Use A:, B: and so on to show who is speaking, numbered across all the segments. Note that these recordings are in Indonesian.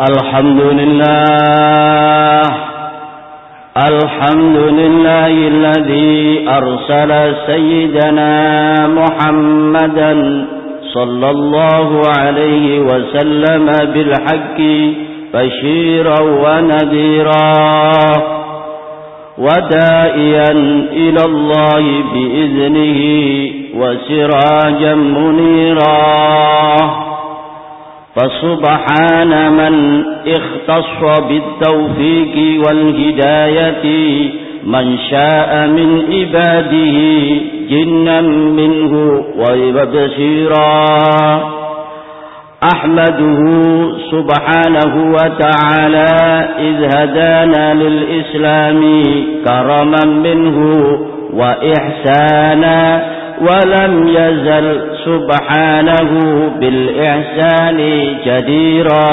A: الحمد لله الحمد لله الذي أرسل سيدنا محمدا صلى الله عليه وسلم بالحق بشيرا ونذيرا ودائيا إلى الله بإذنه وسراجا منيرا. فسبحان من اختص بالتوفيق والهداية من شاء من عباده جنا منه وبشيرا أحمده سبحانه وتعالى إذ هدانا للإسلام كرما منه وإحسانا ولم يزل سبحانه بالإحسان جديرا.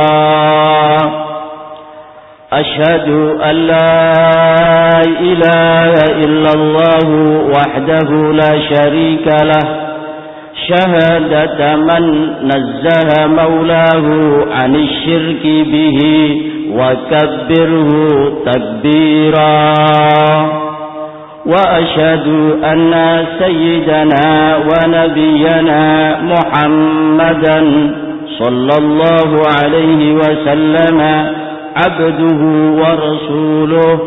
A: أشهد أن لا إله إلا الله وحده لا شريك له. شهادة من نزه مولاه عن الشرك به وكبره تكبيرا. وأشهد أن سيدنا ونبينا محمدا صلى الله عليه وسلم عبده ورسوله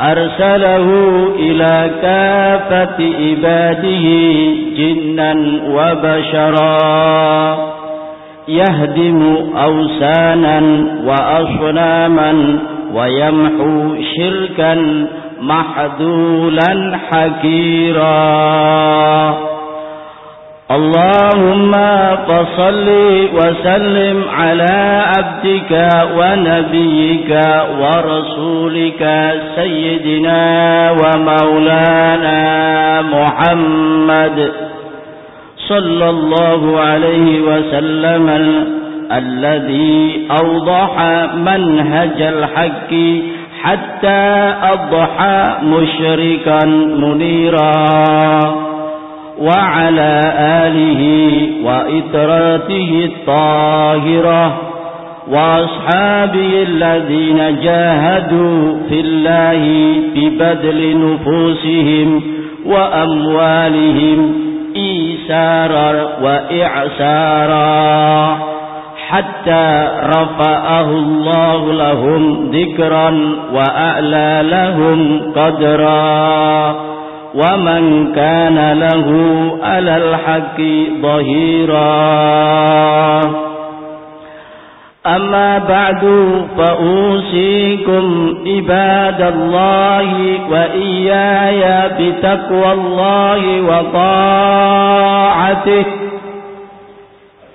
A: أرسله إلى كافة عباده جنا وبشرا يهدم أوسانا وأصناما ويمحو شركا محذولا حكيرا اللهم فصل وسلم على عبدك ونبيك ورسولك سيدنا ومولانا محمد صلى الله عليه وسلم الذي أوضح منهج الحق حتى أضحى مشركا منيرا وعلى آله وإتراته الطاهرة وأصحابه الذين جاهدوا في الله ببذل نفوسهم وأموالهم إيسارا وإعسارا حتى رفعه الله لهم ذكرا وأعلى لهم قدرا. ومن كان له على الحق ظهيرا. أما بعد فأوصيكم عباد الله وإياي بتقوى الله وطاعته.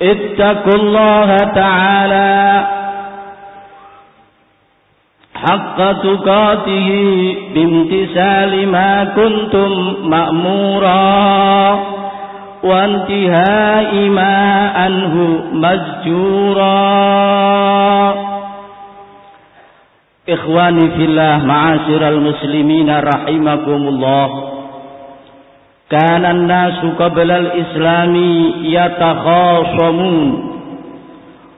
A: اتقوا الله تعالى حق تقاته بامتثال ما كنتم مأمورا وانتهاء ما عنه مزجورا. إخواني في الله معاشر المسلمين رحمكم الله. كان الناس قبل الإسلام يتخاصمون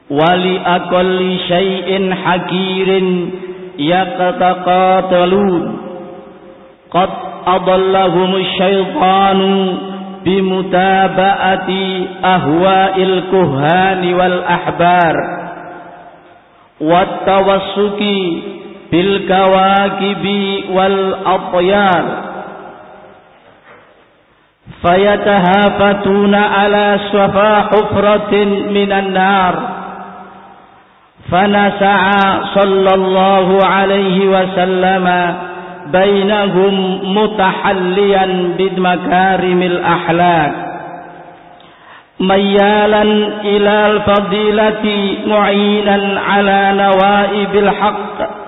A: ولأقل شيء حكير يتقاتلون. قد أضلهم الشيطان بمتابعة أهواء الكهان والأحبار والتوسك بالكواكب والأطيار. فيتهافتون على شفا حفرة من النار. فنسع صلى الله عليه وسلم بينهم متحليا بمكارم الأحلاك ميالا إلى الفضيلة معينا على نوائب الحق.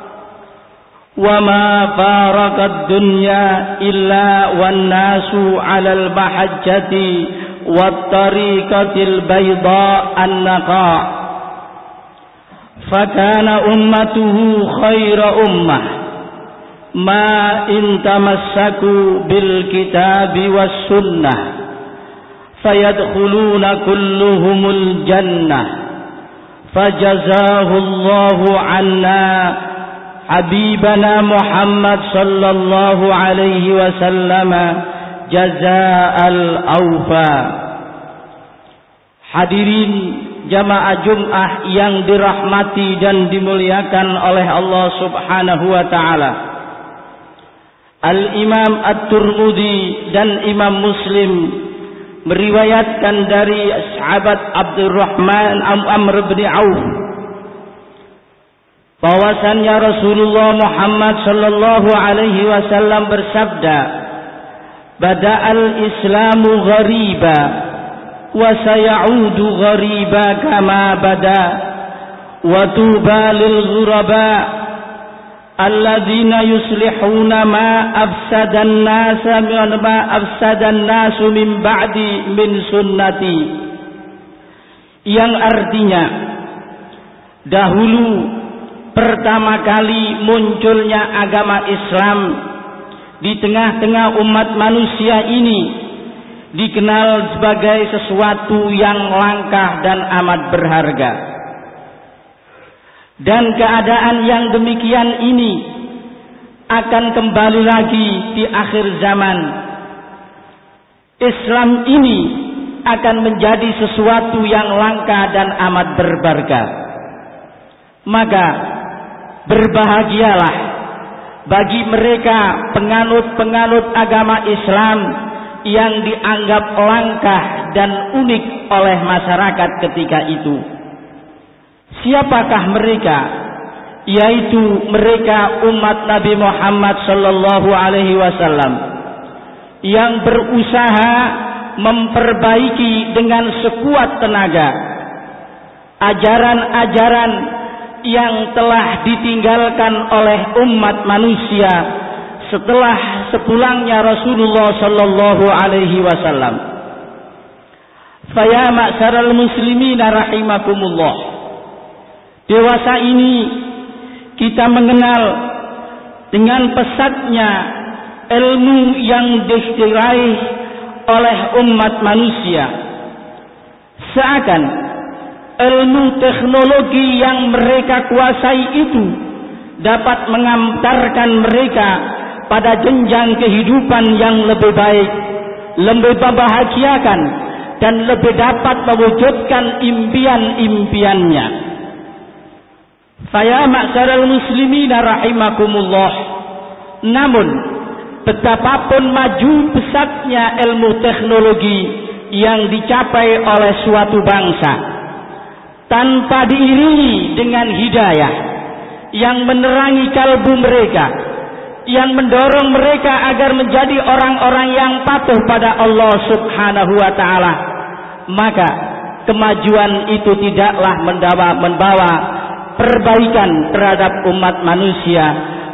A: وما فارق الدنيا إلا والناس على المحجة والطريقة البيضاء النقاء فكان أمته خير أمة ما إن تمسكوا بالكتاب والسنة فيدخلون كلهم الجنة فجزاه الله عنا حبيبنا محمد صلى الله عليه وسلم جزاء الأوفى Hadirin jamaah Jum'ah yang dirahmati dan dimuliakan oleh Allah Subhanahu wa taala. Al-Imam At-Tirmidzi dan Imam Muslim meriwayatkan dari sahabat Abdurrahman Amr bin Auf bahwasannya Rasulullah Muhammad sallallahu alaihi wasallam bersabda Bada'al Islamu ghariba wa sayaudu ghariba kama bada wa tuba lil ghuraba alladzina yuslihuna ma afsadan nasa ma afsadan nasu min ba'di min sunnati yang artinya dahulu pertama kali munculnya agama Islam di tengah-tengah umat manusia ini dikenal sebagai sesuatu yang langka dan amat berharga. Dan keadaan yang demikian ini akan kembali lagi di akhir zaman. Islam ini akan menjadi sesuatu yang langka dan amat berharga. Maka berbahagialah bagi mereka penganut-penganut agama Islam yang dianggap langkah dan unik oleh masyarakat ketika itu. Siapakah mereka? Yaitu mereka umat Nabi Muhammad sallallahu alaihi wasallam yang berusaha memperbaiki dengan sekuat tenaga ajaran-ajaran yang telah ditinggalkan oleh umat manusia setelah sepulangnya Rasulullah sallallahu alaihi wasallam. Faya ma'syaral muslimin rahimakumullah. Dewasa ini kita mengenal dengan pesatnya ilmu yang diraih oleh umat manusia. Seakan ilmu teknologi yang mereka kuasai itu dapat mengantarkan mereka pada jenjang kehidupan yang lebih baik, lebih membahagiakan dan lebih dapat mewujudkan impian-impiannya. Saya maksaral muslimin rahimakumullah. Namun betapapun maju pesatnya ilmu teknologi yang dicapai oleh suatu bangsa, tanpa diiringi dengan hidayah yang menerangi kalbu mereka yang mendorong mereka agar menjadi orang-orang yang patuh pada Allah Subhanahu wa taala maka kemajuan itu tidaklah membawa, membawa perbaikan terhadap umat manusia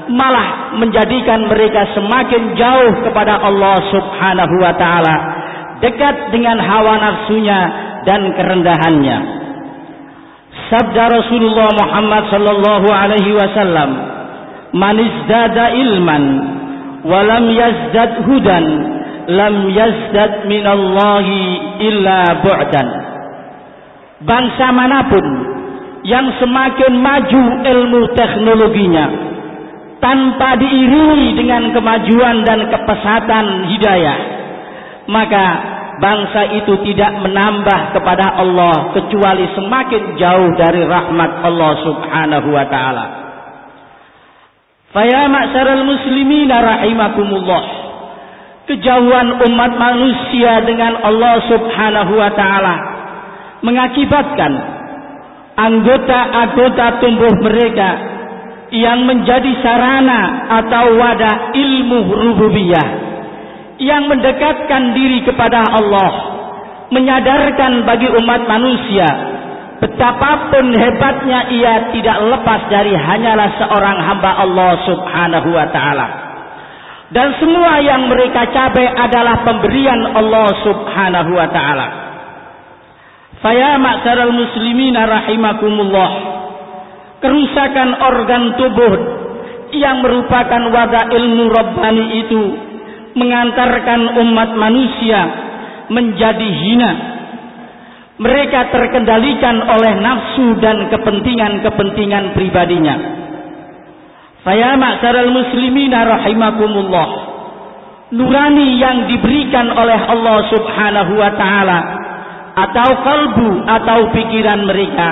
A: malah menjadikan mereka semakin jauh kepada Allah Subhanahu wa taala dekat dengan hawa nafsunya dan kerendahannya sabda Rasulullah Muhammad sallallahu alaihi wasallam man izdada ilman wa lam yazdad hudan lam yazdad minallahi illa bu'dan. Bangsa mana pun yang semakin maju ilmu teknologinya tanpa diiringi dengan kemajuan dan kepesatan hidayah maka bangsa itu tidak menambah kepada Allah kecuali semakin jauh dari rahmat Allah Subhanahu wa taala. Faya ma'syaral rahimakumullah. Kejauhan umat manusia dengan Allah Subhanahu wa taala mengakibatkan anggota-anggota tumbuh mereka yang menjadi sarana atau wadah ilmu rububiyah yang mendekatkan diri kepada Allah menyadarkan bagi umat manusia betapapun hebatnya ia tidak lepas dari hanyalah seorang hamba Allah subhanahu wa ta'ala. Dan semua yang mereka capai adalah pemberian Allah subhanahu wa ta'ala. Faya muslimina rahimakumullah. Kerusakan organ tubuh yang merupakan wadah ilmu Rabbani itu mengantarkan umat manusia menjadi hina Mereka terkendalikan oleh nafsu dan kepentingan-kepentingan pribadinya. Faya ma'saral muslimina rahimakumullah. Nurani yang diberikan oleh Allah Subhanahu wa taala atau kalbu atau pikiran mereka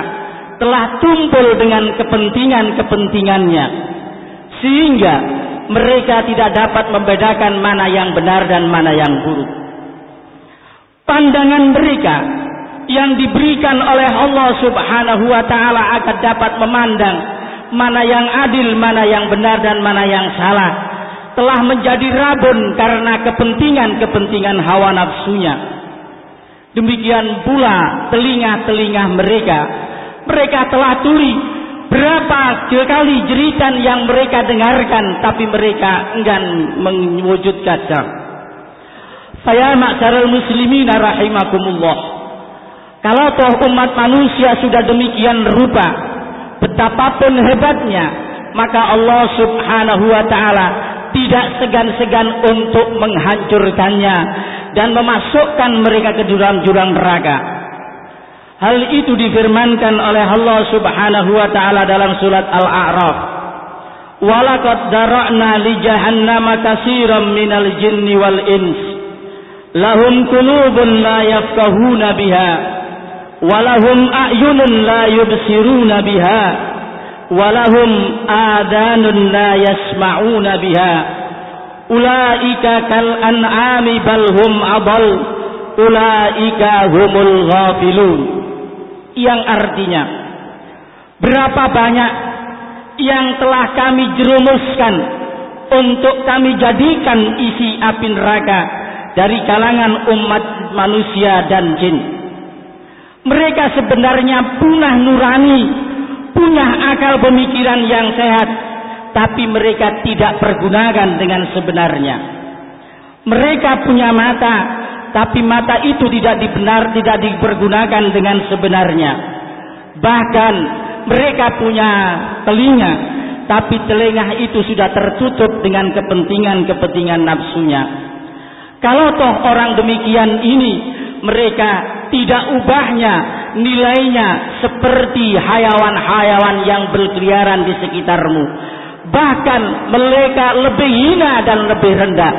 A: telah tumpul dengan kepentingan-kepentingannya sehingga mereka tidak dapat membedakan mana yang benar dan mana yang buruk. Pandangan mereka yang diberikan oleh Allah Subhanahu wa taala akan dapat memandang mana yang adil, mana yang benar dan mana yang salah telah menjadi rabun karena kepentingan-kepentingan hawa nafsunya. Demikian pula telinga-telinga mereka. Mereka telah tuli berapa kali jeritan yang mereka dengarkan tapi mereka enggan mewujudkannya. Saya masyarul muslimin rahimakumullah. Kalau toh umat manusia sudah demikian rupa, betapapun hebatnya, maka Allah Subhanahu wa taala tidak segan-segan untuk menghancurkannya dan memasukkan mereka ke jurang-jurang neraka. Hal itu difirmankan oleh Allah Subhanahu wa taala dalam surat Al-A'raf. Walaqad dara'na li jahannama katsiran minal jinni wal ins. Lahum qulubun la yafqahuna biha walahum a'yunun la yubsiruna biha walahum adanun la yasma'una biha ulaika kal an'ami bal hum adal ulaika humul ghafilun yang artinya berapa banyak yang telah kami jerumuskan untuk kami jadikan isi api neraka dari kalangan umat manusia dan jin mereka sebenarnya punah nurani punya akal pemikiran yang sehat tapi mereka tidak pergunakan dengan sebenarnya. Mereka punya mata, tapi mata itu tidak dibenar, tidak dipergunakan dengan sebenarnya. Bahkan mereka punya telinga, tapi telinga itu sudah tertutup dengan kepentingan-kepentingan nafsunya. Kalau toh orang demikian ini, mereka tidak ubahnya nilainya seperti hayawan-hayawan yang berkeliaran di sekitarmu bahkan mereka lebih hina dan lebih rendah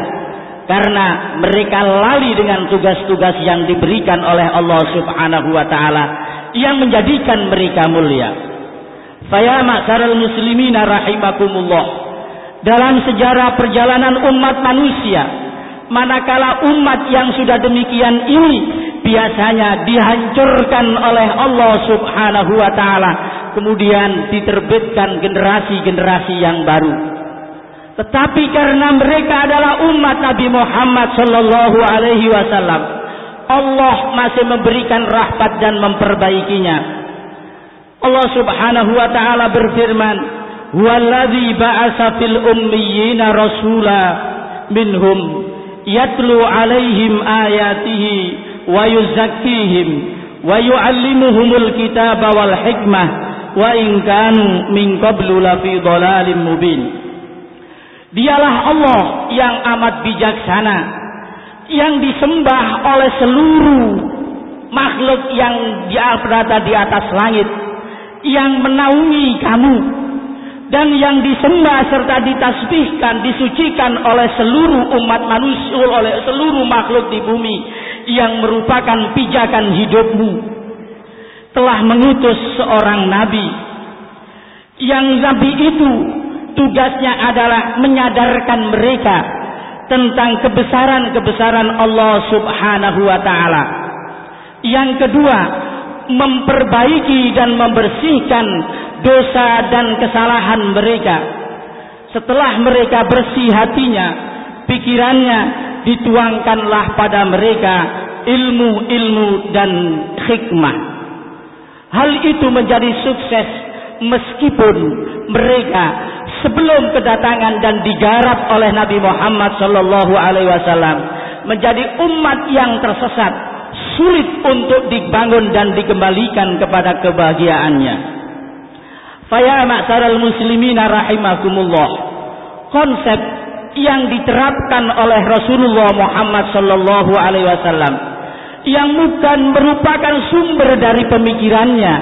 A: karena mereka lali dengan tugas-tugas yang diberikan oleh Allah Subhanahu wa taala yang menjadikan mereka mulia. Faya ma'syaral muslimina rahimakumullah. Dalam sejarah perjalanan umat manusia, manakala umat yang sudah demikian ini biasanya dihancurkan oleh Allah Subhanahu wa taala kemudian diterbitkan generasi-generasi yang baru tetapi karena mereka adalah umat Nabi Muhammad sallallahu alaihi wasallam Allah masih memberikan rahmat dan memperbaikinya. Allah Subhanahu wa taala berfirman huwallazi ba'asa fil ummiyina rasula minhum yatlu alaihim ayatihi wa yuzakkihim wa yu'allimuhumul kitaba wal hikmah wa in kanu min qablu lafi dhalalin mubin Dialah Allah yang amat bijaksana yang disembah oleh seluruh makhluk yang berada di atas langit yang menaungi kamu dan yang disembah serta ditasbihkan disucikan oleh seluruh umat manusia oleh seluruh makhluk di bumi yang merupakan pijakan hidupmu. Telah mengutus seorang nabi. Yang nabi itu tugasnya adalah menyadarkan mereka tentang kebesaran-kebesaran Allah Subhanahu wa taala. Yang kedua, memperbaiki dan membersihkan dosa dan kesalahan mereka. Setelah mereka bersih hatinya, pikirannya dituangkanlah pada mereka ilmu-ilmu dan hikmah. Hal itu menjadi sukses meskipun mereka sebelum kedatangan dan digarap oleh Nabi Muhammad sallallahu alaihi wasallam menjadi umat yang tersesat, sulit untuk dibangun dan dikembalikan kepada kebahagiaannya. Faya ma'saral muslimina rahimakumullah. Konsep yang diterapkan oleh Rasulullah Muhammad sallallahu alaihi wasallam yang bukan merupakan sumber dari pemikirannya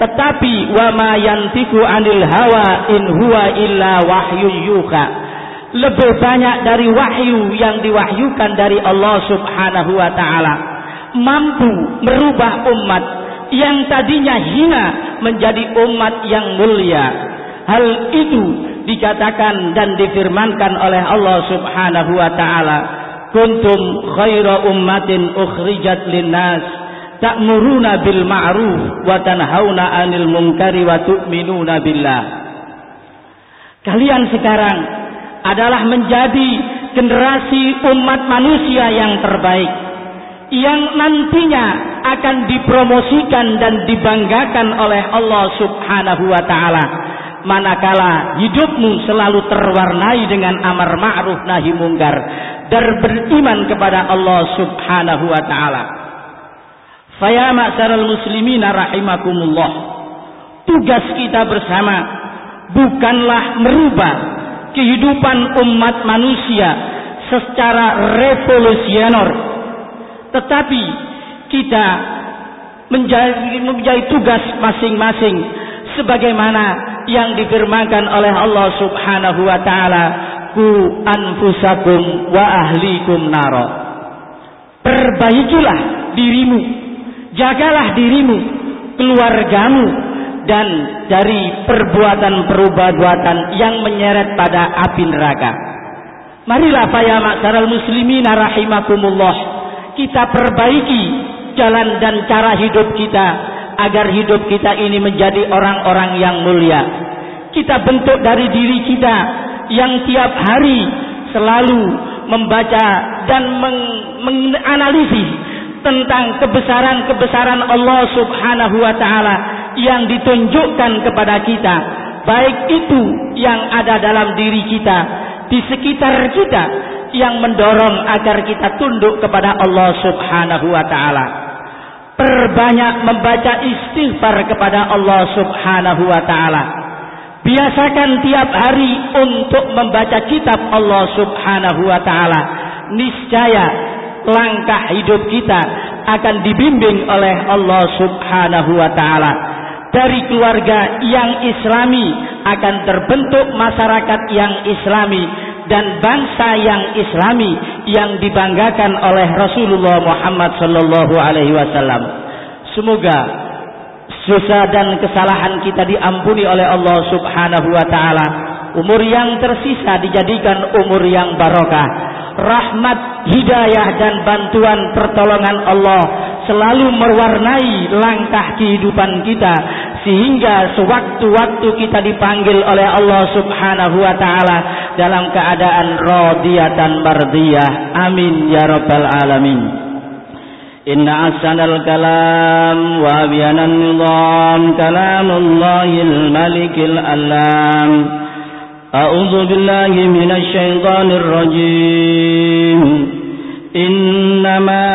A: tetapi wa ma yantiku anil hawa in huwa illa wahyu yuha. Lebih banyak dari wahyu yang diwahyukan dari Allah Subhanahu wa taala. Mampu merubah umat yang tadinya hina menjadi umat yang mulia. Hal itu dikatakan dan difirmankan oleh Allah Subhanahu wa taala. Kuntum khaira ummatin ukhrijat linnas ta'muruna bil ma'ruf wa tanhauna 'anil munkari wa tu'minuna billah kalian sekarang adalah menjadi generasi umat manusia yang terbaik yang nantinya akan dipromosikan dan dibanggakan oleh Allah Subhanahu wa taala manakala hidupmu selalu terwarnai dengan amar ma'ruf nahi mungkar dan beriman kepada Allah Subhanahu wa taala. Faya ma'syaral muslimin rahimakumullah. Tugas kita bersama bukanlah merubah kehidupan umat manusia secara revolusioner. Tetapi kita menjadi, menjadi tugas masing-masing sebagaimana yang difirmankan oleh Allah Subhanahu wa taala ku anfusakum wa ahlikum naro perbaikilah dirimu jagalah dirimu keluargamu dan dari perbuatan-perbuatan yang menyeret pada api neraka marilah ya maksaral muslimin rahimakumullah kita perbaiki jalan dan cara hidup kita agar hidup kita ini menjadi orang-orang yang mulia. Kita bentuk dari diri kita yang tiap hari selalu membaca dan menganalisis tentang kebesaran-kebesaran Allah Subhanahu wa taala yang ditunjukkan kepada kita, baik itu yang ada dalam diri kita, di sekitar kita yang mendorong agar kita tunduk kepada Allah Subhanahu wa taala perbanyak membaca istighfar kepada Allah Subhanahu wa taala. Biasakan tiap hari untuk membaca kitab Allah Subhanahu wa taala. Niscaya langkah hidup kita akan dibimbing oleh Allah Subhanahu wa taala. Dari keluarga yang islami akan terbentuk masyarakat yang islami dan bangsa yang islami yang dibanggakan oleh Rasulullah Muhammad sallallahu alaihi wasallam. Semoga dosa dan kesalahan kita diampuni oleh Allah Subhanahu wa taala. Umur yang tersisa dijadikan umur yang barokah rahmat, hidayah dan bantuan pertolongan Allah selalu mewarnai langkah kehidupan kita sehingga sewaktu-waktu kita dipanggil oleh Allah Subhanahu wa taala dalam keadaan radiyatan mardiyah. Amin ya rabbal alamin. Inna ahsanal kalam wa abyanan nizam kalamullah malikil alam. أعوذ بالله من الشيطان الرجيم. إنما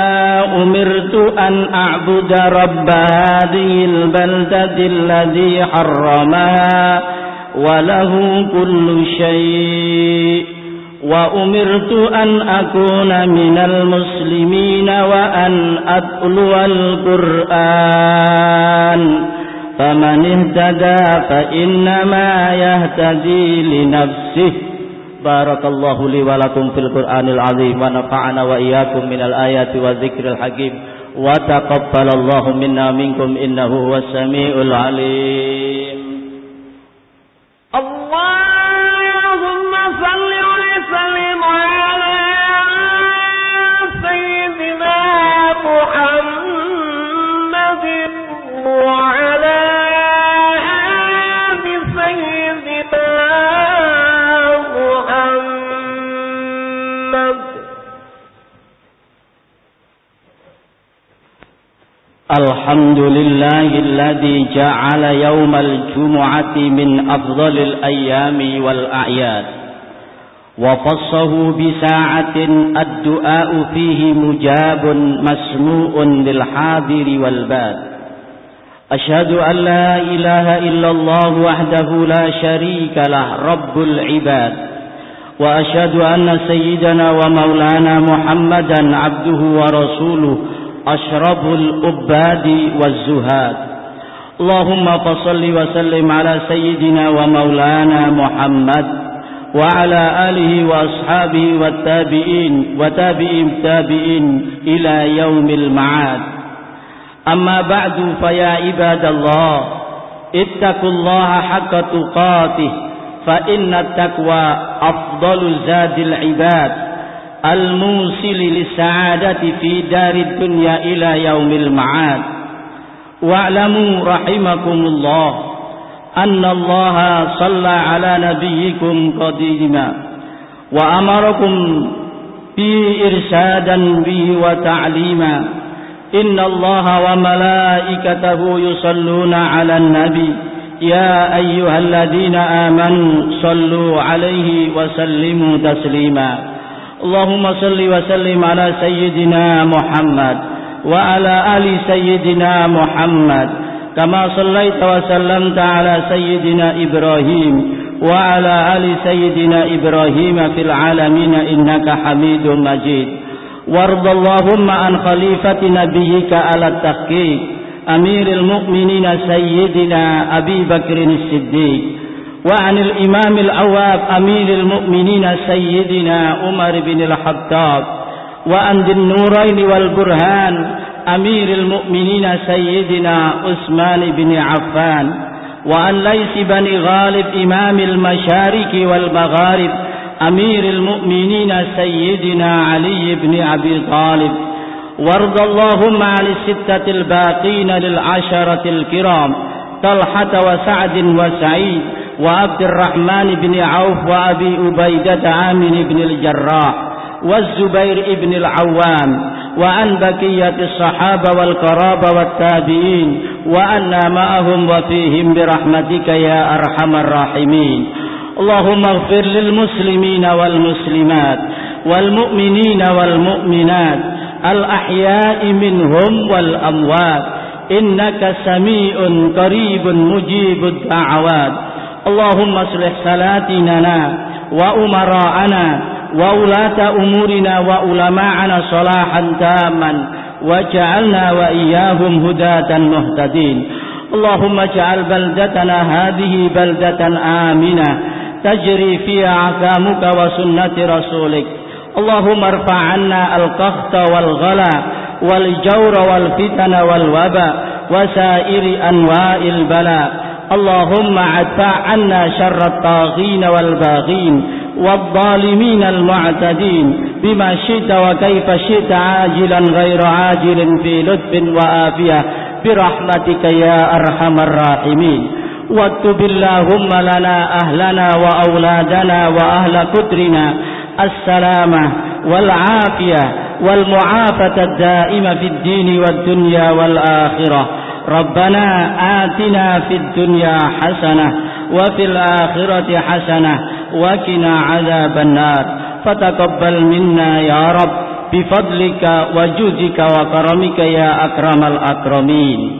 A: أمرت أن أعبد رب هذه البلدة الذي حرمها وله كل شيء. وأمرت أن أكون من المسلمين وأن أتلو القرآن. اهتدى فإنما يهتدي لنفسه. بارك الله لي ولكم في القرآن العظيم ونفعنا وإياكم من الآيات والذكر الحكيم. وتقبل الله منا منكم إنه هو السميع العليم. الحمد لله الذي جعل يوم الجمعة من أفضل الأيام والأعياد. وخصه بساعة الدعاء فيه مجاب مسموع للحاضر والباد أشهد أن لا إله إلا الله وحده لا شريك له رب العباد. وأشهد أن سيدنا ومولانا محمدا عبده ورسوله أشرف الأباد والزهاد. اللهم فصل وسلم على سيدنا ومولانا محمد وعلى آله وأصحابه والتابعين وتابعين تابعين إلى يوم المعاد. أما بعد فيا عباد الله اتقوا الله حق تقاته فإن التقوى أفضل زاد العباد. الموصل للسعادة في دار الدنيا إلى يوم المعاد. واعلموا رحمكم الله أن الله صلى على نبيكم قديما وأمركم به إرشادا به وتعليما. إن الله وملائكته يصلون على النبي. يا أيها الذين آمنوا صلوا عليه وسلموا تسليما. اللهم صل وسلم على سيدنا محمد وعلى آل سيدنا محمد كما صليت وسلمت على سيدنا إبراهيم وعلى آل سيدنا إبراهيم في العالمين إنك حميد مجيد. وارض اللهم عن خليفة نبيك على التحقيق أمير المؤمنين سيدنا أبي بكر الصديق. وعن الإمام العواب أمير المؤمنين سيدنا عمر بن الخطاب وعن ذي النورين والبرهان أمير المؤمنين سيدنا عثمان بن عفان وعن ليس بن غالب إمام المشارق والمغارب أمير المؤمنين سيدنا علي بن أبي طالب وارض اللهم عن الستة الباقين للعشرة الكرام طلحة وسعد وسعيد وعبد الرحمن بن عوف وأبي أبيدة عامر بن الجراح والزبير بن العوام وعن بقية الصحابة والقرابة والتابعين وأنا معهم وفيهم برحمتك يا أرحم الراحمين. اللهم اغفر للمسلمين والمسلمات والمؤمنين والمؤمنات الأحياء منهم والأموات إنك سميع قريب مجيب الدعوات. اللهم اصلح سلاتنا وأمراءنا وولاة أمورنا وعلماءنا صلاحا تاما واجعلنا وإياهم هداة مهتدين. اللهم اجعل بلدتنا هذه بلدة آمنة تجري فيها أحكامك وسنة رسولك. اللهم ارفع عنا القخط والغلا والجور والفتن والوباء وسائر أنواع البلاء. اللهم ادفع عنا شر الطاغين والباغين والظالمين المعتدين بما شئت وكيف شئت عاجلا غير عاجل في لطف وآفية برحمتك يا أرحم الراحمين واكتب اللهم لنا أهلنا وأولادنا وأهل كترنا السلامة والعافية والمعافة الدائمة في الدين والدنيا والآخرة ربنا آتنا في الدنيا حسنة وفي الآخرة حسنة وكنا عذاب النار. فتقبل منا يا رب بفضلك وجودك وكرمك يا أكرم الأكرمين.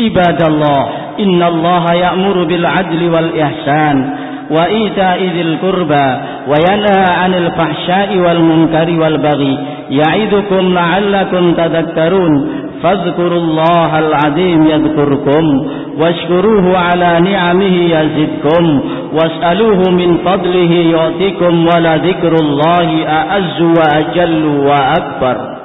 A: عباد الله إن الله يأمر بالعدل والإحسان وإيتاء ذي القربى وينهى عن الفحشاء والمنكر والبغي. يعظكم لعلكم تذكرون. فاذكروا الله العظيم يذكركم واشكروه على نعمه يزدكم واسألوه من فضله يعطيكم ولذكر الله أعز وأجل وأكبر